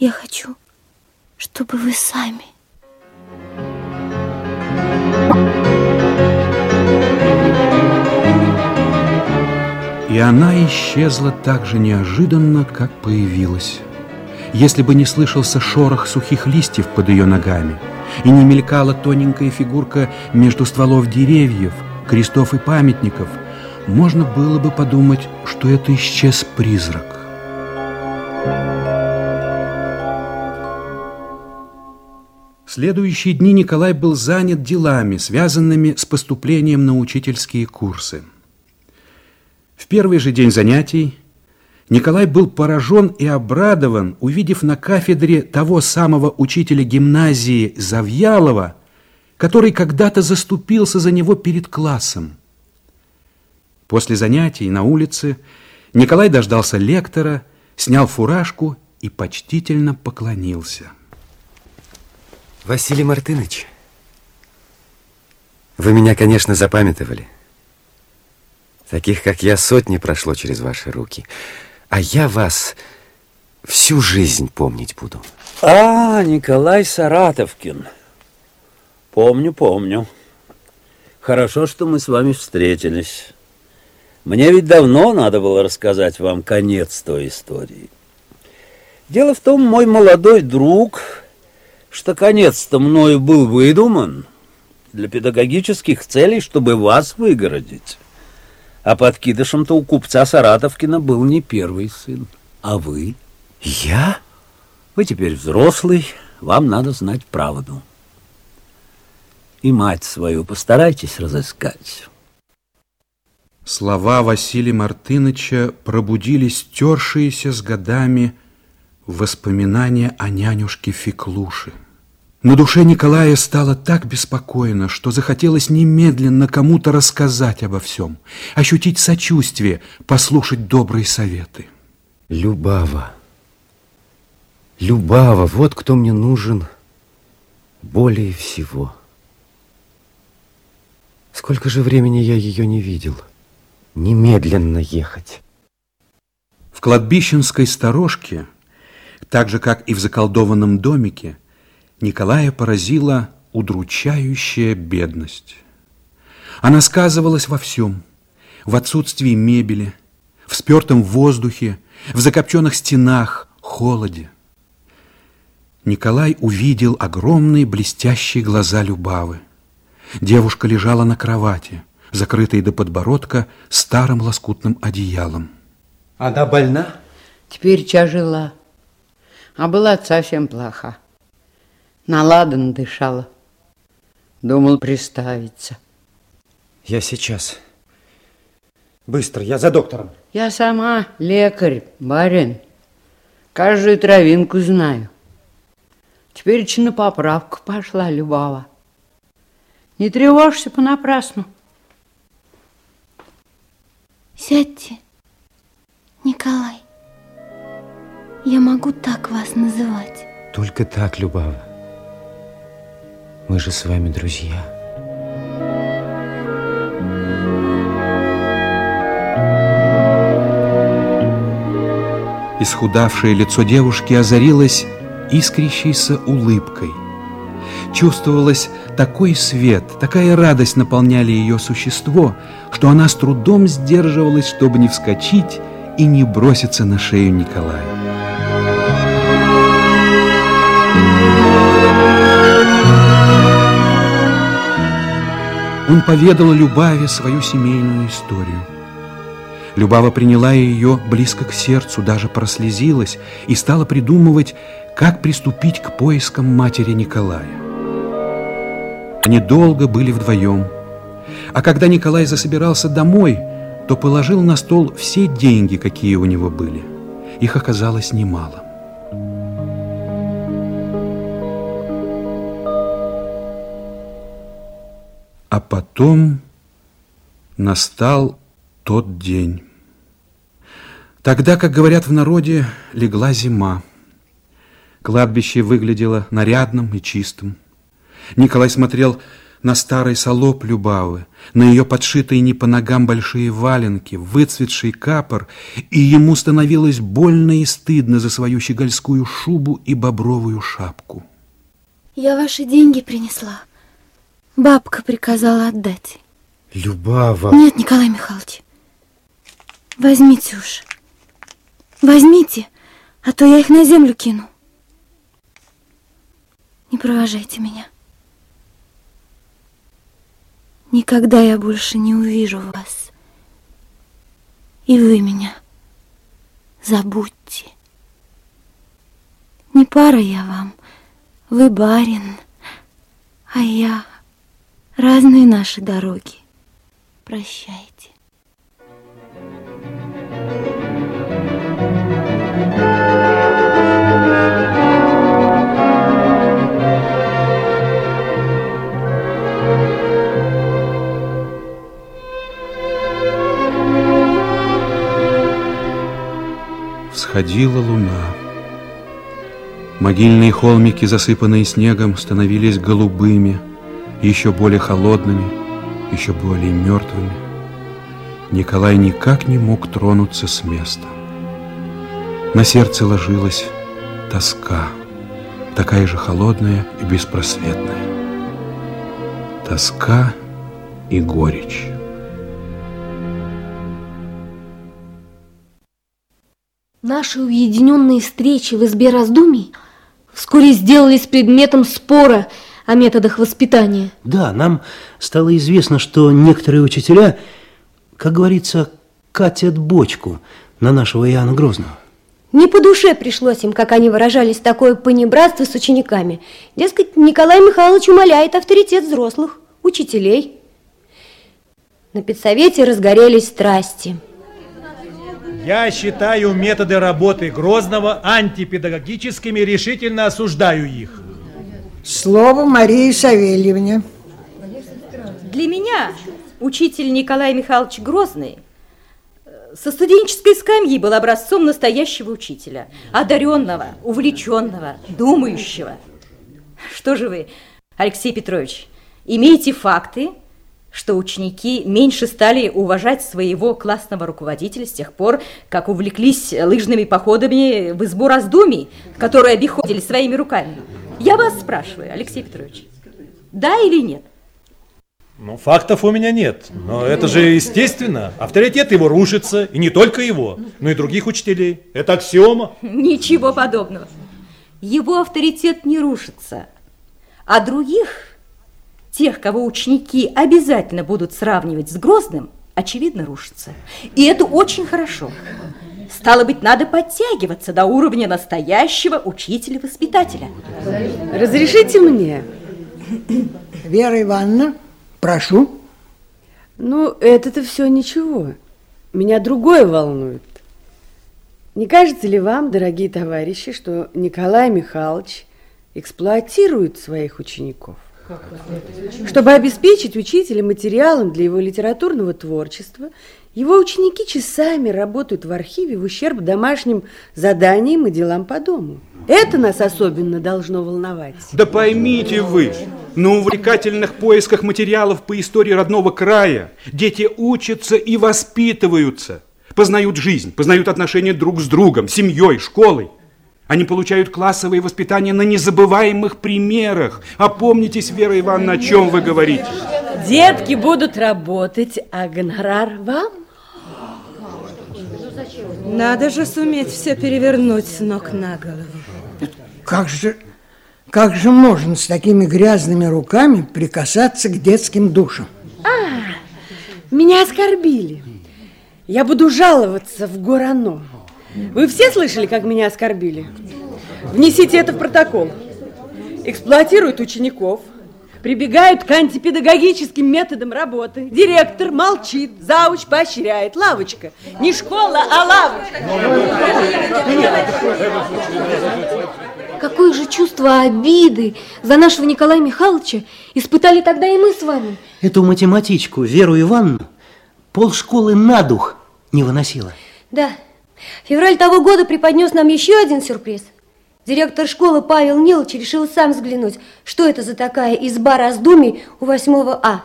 Я хочу, чтобы вы сами. И она исчезла так же неожиданно, как появилась. Если бы не слышался шорох сухих листьев под ее ногами, и не мелькала тоненькая фигурка между стволов деревьев, крестов и памятников, можно было бы подумать, что это исчез призрак. Следующие дни Николай был занят делами, связанными с поступлением на учительские курсы. В первый же день занятий Николай был поражен и обрадован, увидев на кафедре того самого учителя гимназии Завьялова, который когда-то заступился за него перед классом. После занятий на улице Николай дождался лектора, снял фуражку и почтительно поклонился. Василий Мартынович, вы меня, конечно, запамятовали. Таких, как я, сотни прошло через ваши руки. А я вас всю жизнь помнить буду. А, Николай Саратовкин. Помню, помню. Хорошо, что мы с вами встретились. Мне ведь давно надо было рассказать вам конец той истории. Дело в том, мой молодой друг что конец-то мною был выдуман для педагогических целей, чтобы вас выгородить. А подкидышем-то у купца Саратовкина был не первый сын, а вы. Я? Вы теперь взрослый, вам надо знать правду. И мать свою постарайтесь разыскать. Слова Василия Мартыныча пробудили стершиеся с годами воспоминания о нянюшке Феклуше. На душе Николая стало так беспокойно, что захотелось немедленно кому-то рассказать обо всем, ощутить сочувствие, послушать добрые советы. Любава. Любава, вот кто мне нужен более всего. Сколько же времени я ее не видел? Немедленно ехать. В кладбищенской сторожке так же, как и в заколдованном домике, Николая поразила удручающая бедность. Она сказывалась во всем. В отсутствии мебели, в спертом воздухе, в закопченных стенах, холоде. Николай увидел огромные блестящие глаза Любавы. Девушка лежала на кровати, закрытой до подбородка старым лоскутным одеялом. Она больна? Теперь жила а была совсем плоха. Наладан дышала. Думал приставиться. Я сейчас. Быстро, я за доктором. Я сама лекарь, барин. Каждую травинку знаю. Теперь на поправку пошла Любава. Не тревожься понапрасну. Сядьте, Николай. Я могу так вас называть? Только так, Любава. Мы же с вами друзья. Исхудавшее лицо девушки озарилось искрящейся улыбкой. Чувствовалось такой свет, такая радость наполняли ее существо, что она с трудом сдерживалась, чтобы не вскочить и не броситься на шею Николая. Он поведал Любаве свою семейную историю. Любава приняла ее близко к сердцу, даже прослезилась и стала придумывать, как приступить к поискам матери Николая. Они долго были вдвоем. А когда Николай засобирался домой, то положил на стол все деньги, какие у него были. Их оказалось немало. А потом настал тот день. Тогда, как говорят в народе, легла зима. Кладбище выглядело нарядным и чистым. Николай смотрел на старый солоб Любавы, на ее подшитые не по ногам большие валенки, выцветший капор, и ему становилось больно и стыдно за свою щегольскую шубу и бобровую шапку. Я ваши деньги принесла. Бабка приказала отдать. Любава. Нет, Николай Михайлович. Возьмите уж. Возьмите, а то я их на землю кину. Не провожайте меня. Никогда я больше не увижу вас. И вы меня забудьте. Не пара я вам, вы барин, а я разные наши дороги. Прощайте. Всходила луна. Могильные холмики, засыпанные снегом, становились голубыми, еще более холодными, еще более мертвыми. Николай никак не мог тронуться с места. На сердце ложилась тоска, такая же холодная и беспросветная. Тоска и горечь. Наши уединенные встречи в избе раздумий вскоре сделались предметом спора о методах воспитания. Да, нам стало известно, что некоторые учителя, как говорится, катят бочку на нашего Иоанна Грозного. Не по душе пришлось им, как они выражались, такое понебратство с учениками. Дескать, Николай Михайлович умоляет авторитет взрослых, учителей. На педсовете разгорелись страсти. Я считаю методы работы Грозного антипедагогическими, решительно осуждаю их. Слово Марии Савельевне. Для меня учитель Николай Михайлович Грозный э, со студенческой скамьи был образцом настоящего учителя, одаренного, увлеченного, думающего. Что же вы, Алексей Петрович, имеете факты, что ученики меньше стали уважать своего классного руководителя с тех пор, как увлеклись лыжными походами в избу раздумий, которые обиходили своими руками. Я вас спрашиваю, Алексей Петрович, да или нет? Ну, фактов у меня нет, но это же естественно. Авторитет его рушится, и не только его, но и других учителей. Это аксиома. Ничего подобного. Его авторитет не рушится, а других тех, кого ученики обязательно будут сравнивать с Грозным, очевидно, рушится. И это очень хорошо. Стало быть, надо подтягиваться до уровня настоящего учителя-воспитателя. Разрешите мне? Вера Ивановна, прошу. Ну, это-то все ничего. Меня другое волнует. Не кажется ли вам, дорогие товарищи, что Николай Михайлович эксплуатирует своих учеников? Чтобы обеспечить учителя материалом для его литературного творчества, его ученики часами работают в архиве в ущерб домашним заданиям и делам по дому. Это нас особенно должно волновать. Да поймите вы, на увлекательных поисках материалов по истории родного края дети учатся и воспитываются, познают жизнь, познают отношения друг с другом, семьей, школой. Они получают классовое воспитание на незабываемых примерах. Опомнитесь, Вера Ивановна, о чем вы говорите. Детки будут работать, а гонорар вам? Надо же суметь все перевернуть с ног на голову. Как же, как же можно с такими грязными руками прикасаться к детским душам? А, меня оскорбили. Я буду жаловаться в Горано. Вы все слышали, как меня оскорбили? Внесите это в протокол. Эксплуатируют учеников, прибегают к антипедагогическим методам работы. Директор молчит, зауч поощряет. Лавочка. Не школа, а лавочка. Какое же чувство обиды за нашего Николая Михайловича испытали тогда и мы с вами. Эту математичку Веру Ивановну полшколы на дух не выносила. Да, февраль того года преподнес нам еще один сюрприз. Директор школы Павел Нилович решил сам взглянуть, что это за такая изба раздумий у 8 А.